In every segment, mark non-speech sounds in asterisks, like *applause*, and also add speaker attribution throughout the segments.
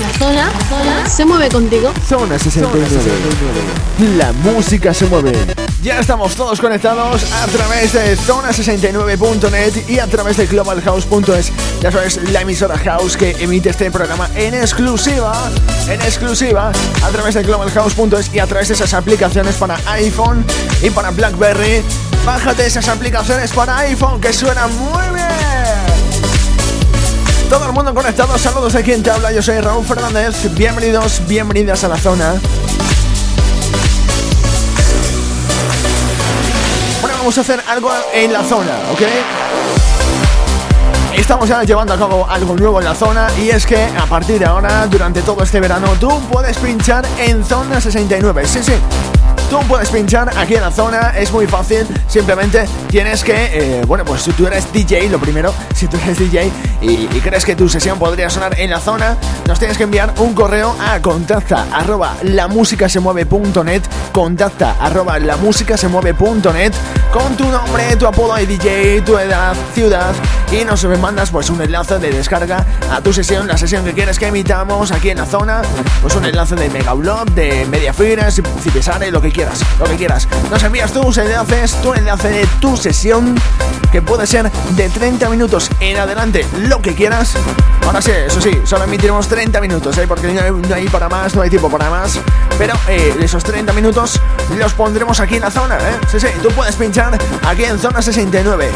Speaker 1: La zona, la zona se mueve contigo.
Speaker 2: Zona 69. La música se mueve. Ya estamos todos conectados a través de zona69.net y a través de globalhouse.es. Ya sabes, la emisora house que emite este programa en exclusiva, en exclusiva, a través de globalhouse.es y a través de esas aplicaciones para iPhone y para BlackBerry. Bájate esas aplicaciones para iPhone que suenan muy bien. Todo el mundo conectado, saludos de quien te habla, yo soy Raúl Fernández, bienvenidos, bienvenidas a la zona. Bueno, vamos a hacer algo en la zona, ¿ok? Estamos ya llevando a cabo algo nuevo en la zona y es que a partir de ahora, durante todo este verano, tú puedes pinchar en Zona 69. Sí, sí, Tú puedes pinchar aquí en la zona, es muy fácil, simplemente tienes que, eh, bueno, pues si tú eres DJ, lo primero, *laughs* si tú eres DJ y, crees que tu sesión podría sonar en la zona, nos tienes que enviar un correo a contacta arroba lamusicasemueve.net, contacta arroba lamusicasemueve.net con tu nombre, tu apodo de DJ, tu edad, ciudad y nos mandas pues un enlace de descarga a tu sesión, la sesión que quieres que emitamos aquí en la zona, pues un enlace de Megablog, de Mediafires, Cipesare, lo que quieras lo que quieras. Nos envías tus enlaces, tu enlace de tu sesión, que puede ser de 30 minutos en adelante, lo que quieras. Ahora sí, eso sí, solo emitiremos 30 minutos, ¿eh? porque no hay, para más, no hay tiempo para más. Pero eh, esos 30 minutos los pondremos aquí en la zona, ¿eh? Sí, sí, tú puedes pinchar aquí en zona 69.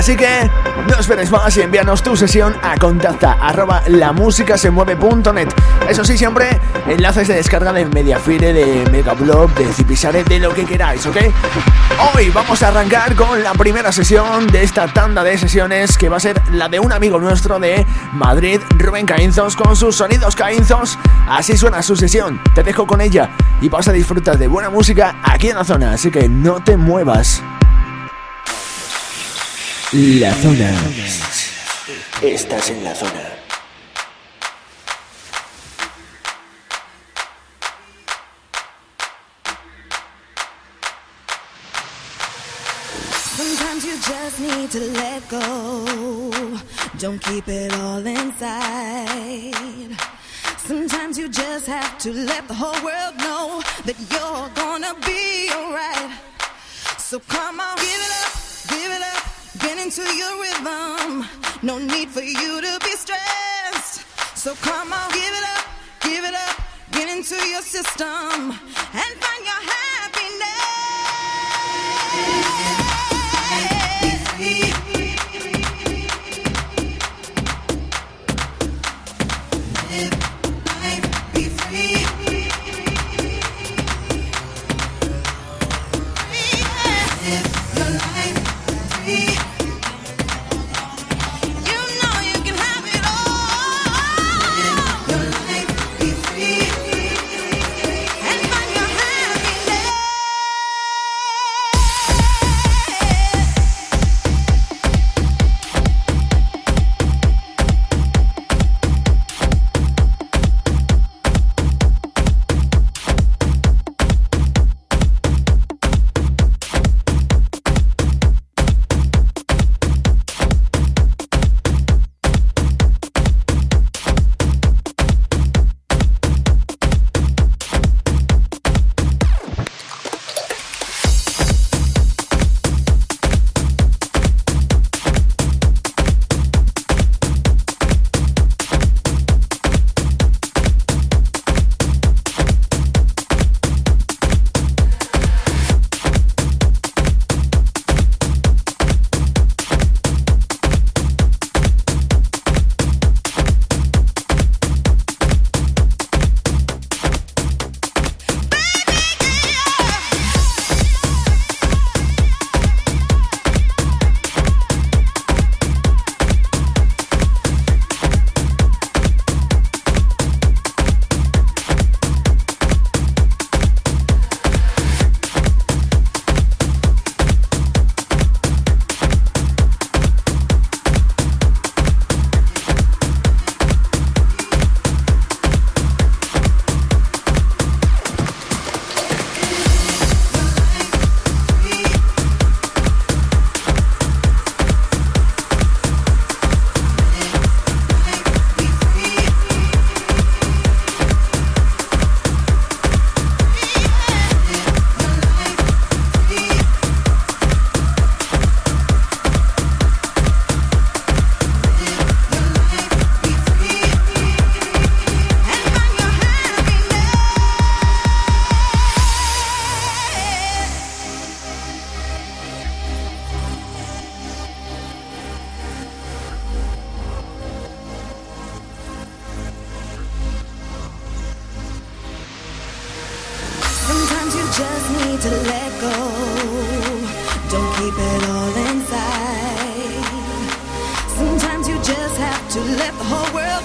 Speaker 2: Así que no esperes más y envíanos tu sesión a contacta arroba lamusicasemueve.net. Eso sí, siempre enlaces de descarga de Mediafire, de Megablog, de Zipisare, de lo que queráis, ¿ok? Hoy vamos a arrancar con la primera sesión de esta tanda de sesiones que va a ser la de un amigo nuestro de Madrid, Rubén Caínzos, con sus sonidos caínzos. Así suena su sesión. Te dejo con ella y vas a disfrutar de buena música aquí en la zona, así que no te muevas. La zona. Estás en la zona.
Speaker 3: Sometimes you just need to let go. Don't keep it all inside. Sometimes you just have to let the whole world know that you're gonna be alright. So come on, give it up, give it up. Get into your rhythm. No need for you to be stressed. So come on, give it up, give it up. Get into your system and find your happiness.
Speaker 4: just need to let go. Don't keep it all inside. Sometimes you just have to let the whole world.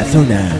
Speaker 5: La zona.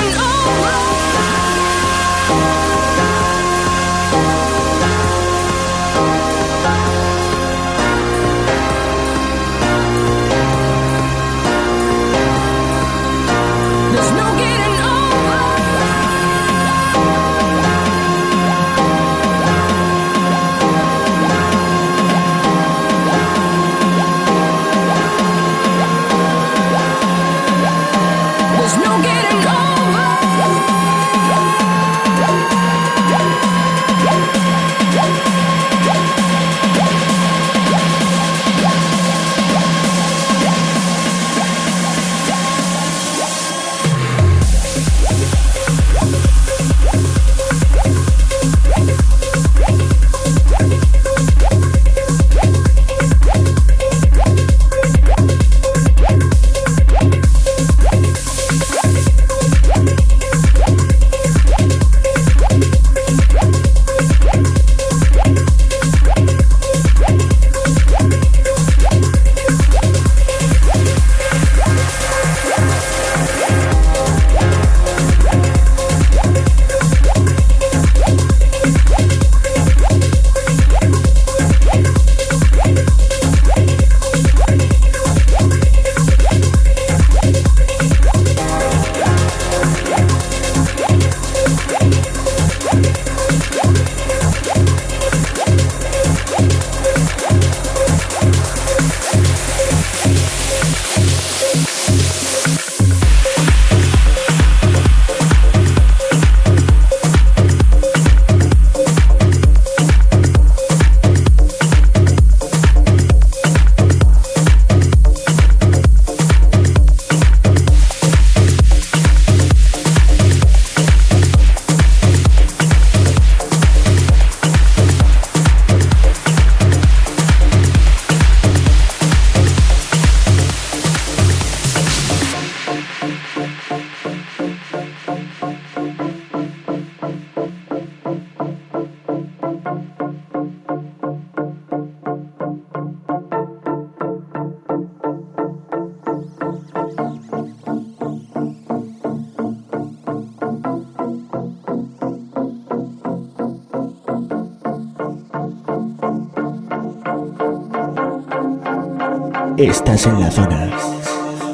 Speaker 5: Zona.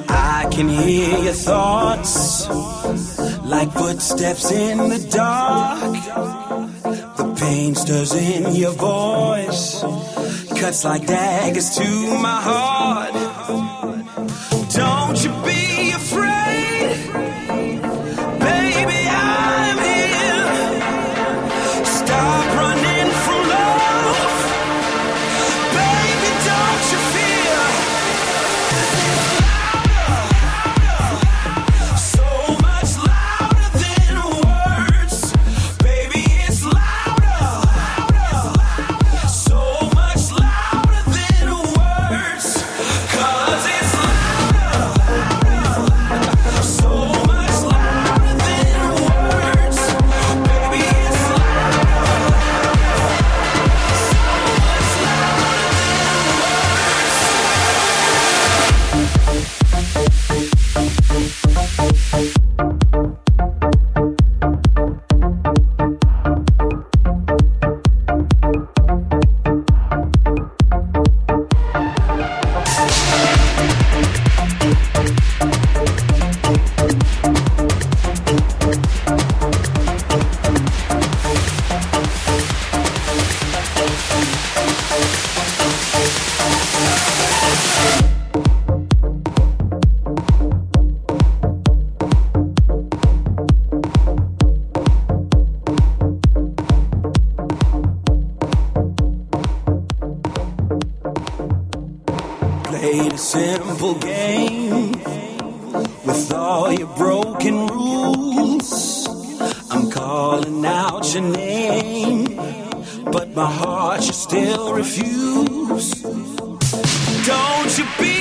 Speaker 6: I can hear your thoughts like footsteps in the dark. The pain stirs in your voice, cuts like daggers to my heart. simple game with all your broken rules. I'm calling out your name, but my heart you still refuse.
Speaker 2: Don't you be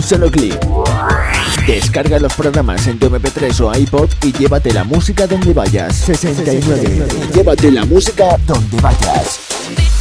Speaker 2: un solo clic. Descarga los programas en tu MP3 o iPod y llévate la música donde vayas. 69. Llévate la música donde vayas.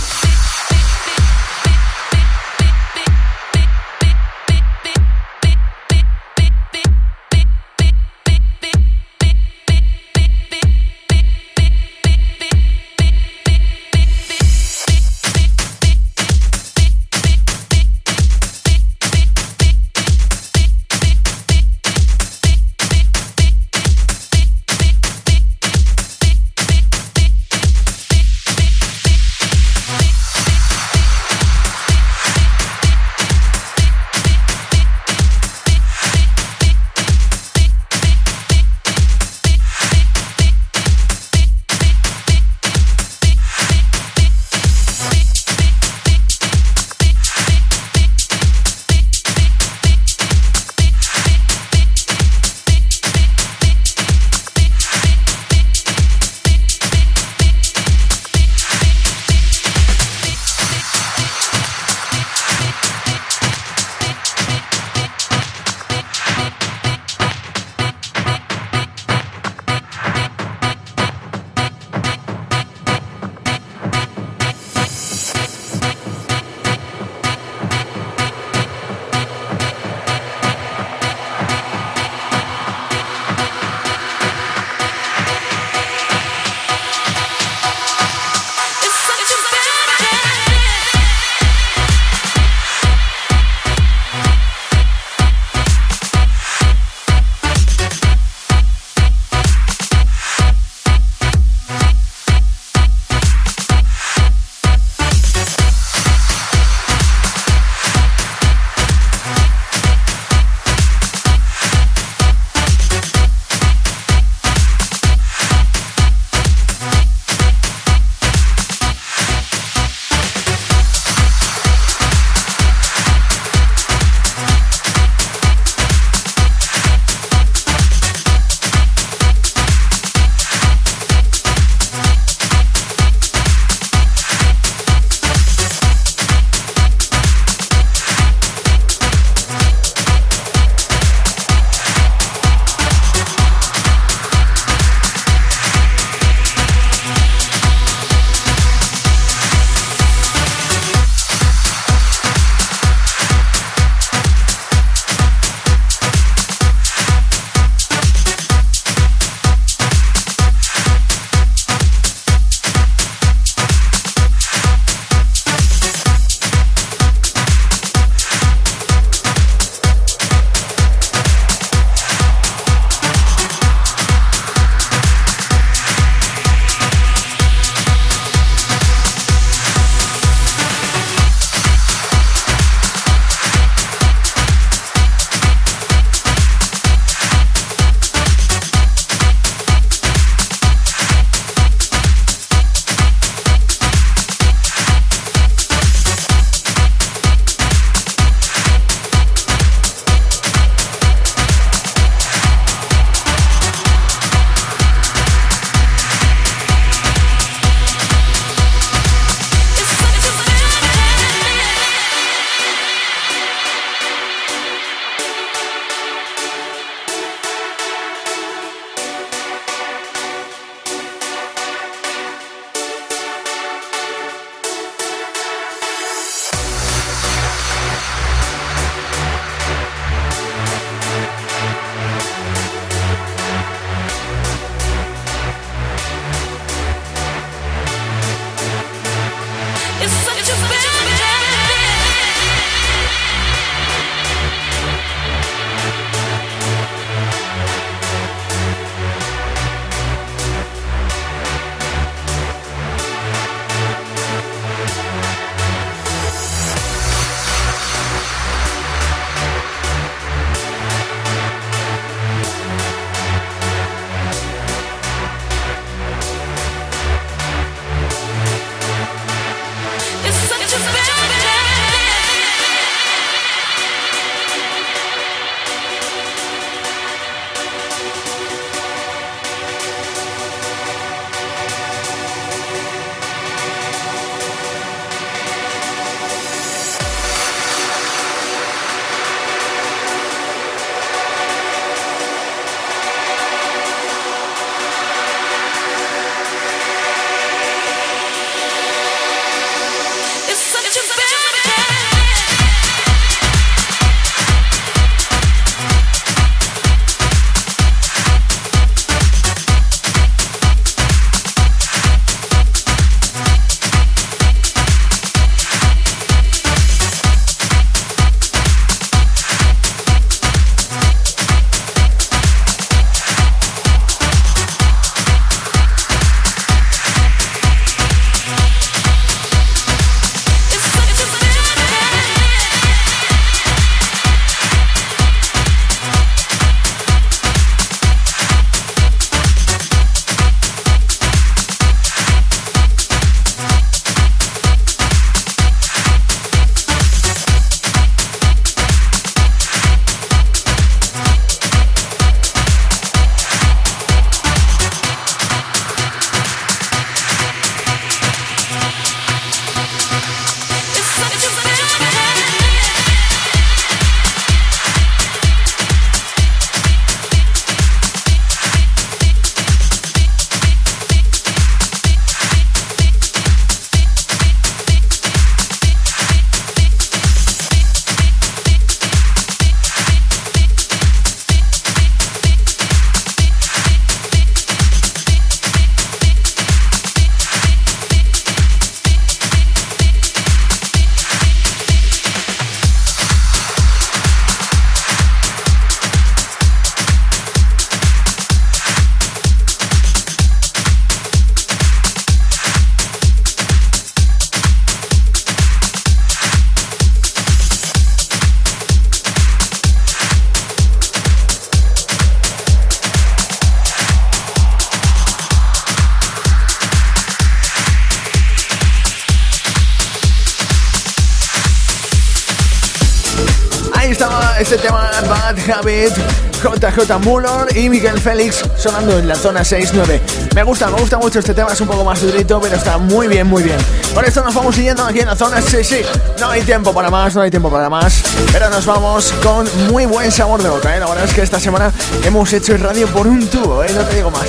Speaker 2: Este tema Bad Habit, JJ Muller y Miguel Félix sonando en la zona 6-9. Me gusta, me gusta mucho este tema, es un poco más durito, pero está muy bien, muy bien. Por esto nos vamos siguiendo aquí en la zona, sí, sí. No hay tiempo para más, no hay tiempo para más. Pero nos vamos con muy buen sabor de boca, ¿eh? La verdad es que esta semana hemos hecho el radio por un tubo, ¿eh? No te digo más.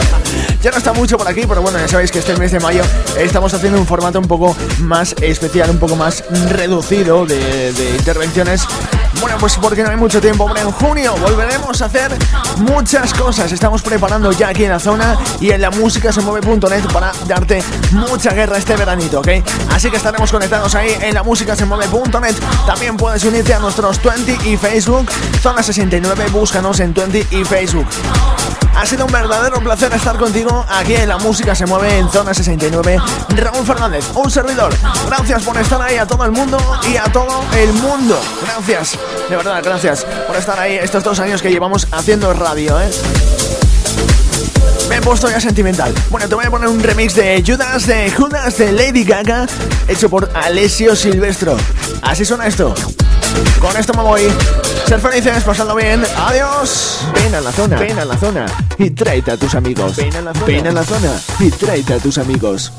Speaker 2: *laughs* ya no está mucho por aquí, pero bueno, ya sabéis que este mes de mayo estamos haciendo un formato un poco más especial, un poco más reducido de, intervenciones. Bueno, pues porque no hay mucho tiempo, en junio volveremos a hacer muchas cosas. Estamos preparando ya aquí en la zona y en la música se mueve.net para darte mucha guerra este veranito, ¿ok? Así que estaremos conectados ahí en la música se mueve.net. También puedes unirte a nuestros 20 y Facebook. Zona 69, búscanos en 20 y Facebook. Ha sido un verdadero placer estar contigo aquí en La Música se mueve en Zona 69. Raúl Fernández, un servidor. Gracias por estar ahí a todo el mundo y a todo el mundo. Gracias, de verdad, gracias por estar ahí estos dos años que llevamos haciendo radio, ¿eh? Me he puesto ya sentimental. Bueno, te voy a poner un remix de Judas de Judas de Lady Gaga, hecho por Alessio Silvestro. Así suena esto. Con esto me voy. Ser felices, pasando bien. Adiós.
Speaker 7: Ven a la zona, ven a la zona y tráete a tus amigos. Ven a la zona, ven a la zona y tráete a tus amigos.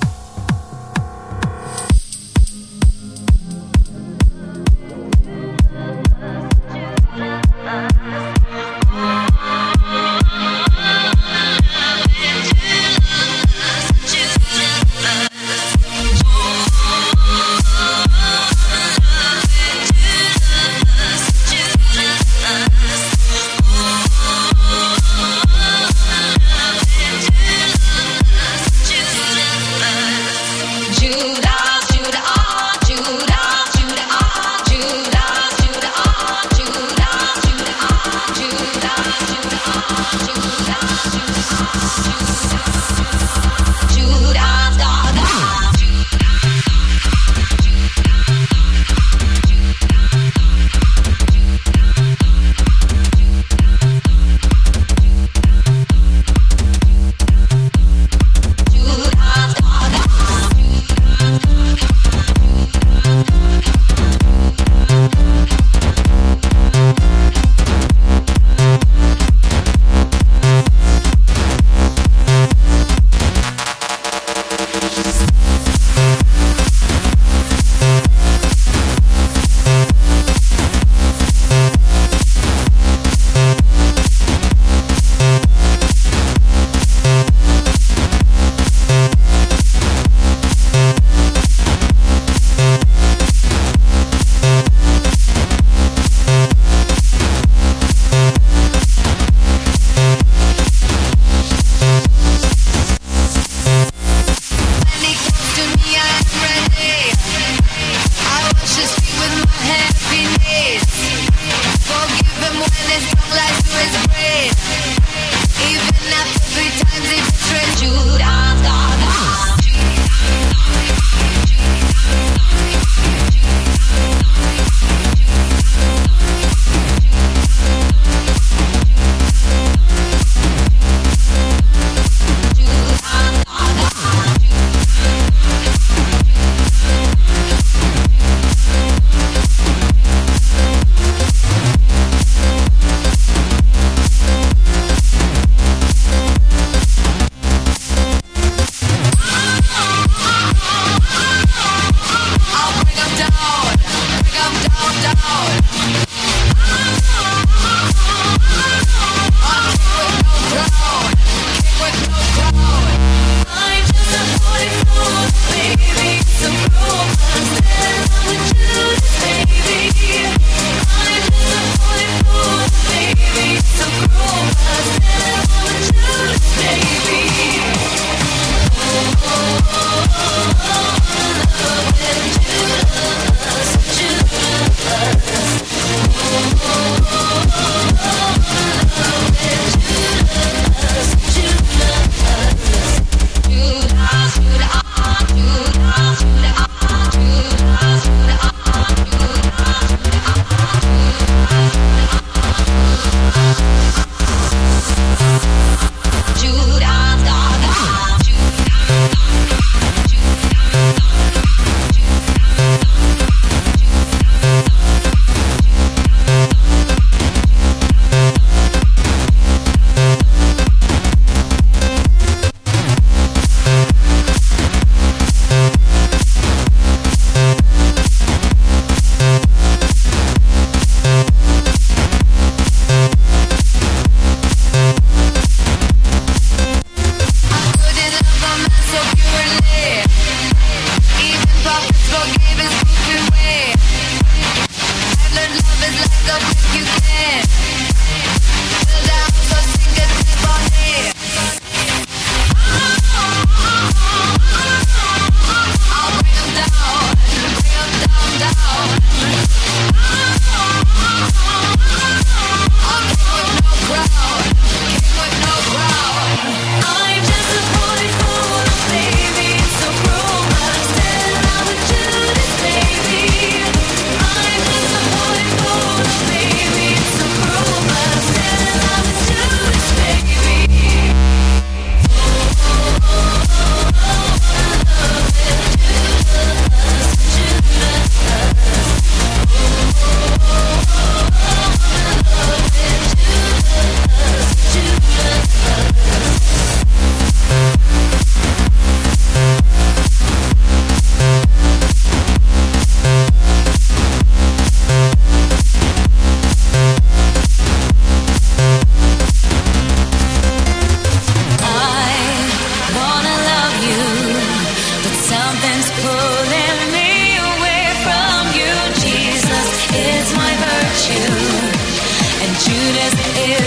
Speaker 1: Judas is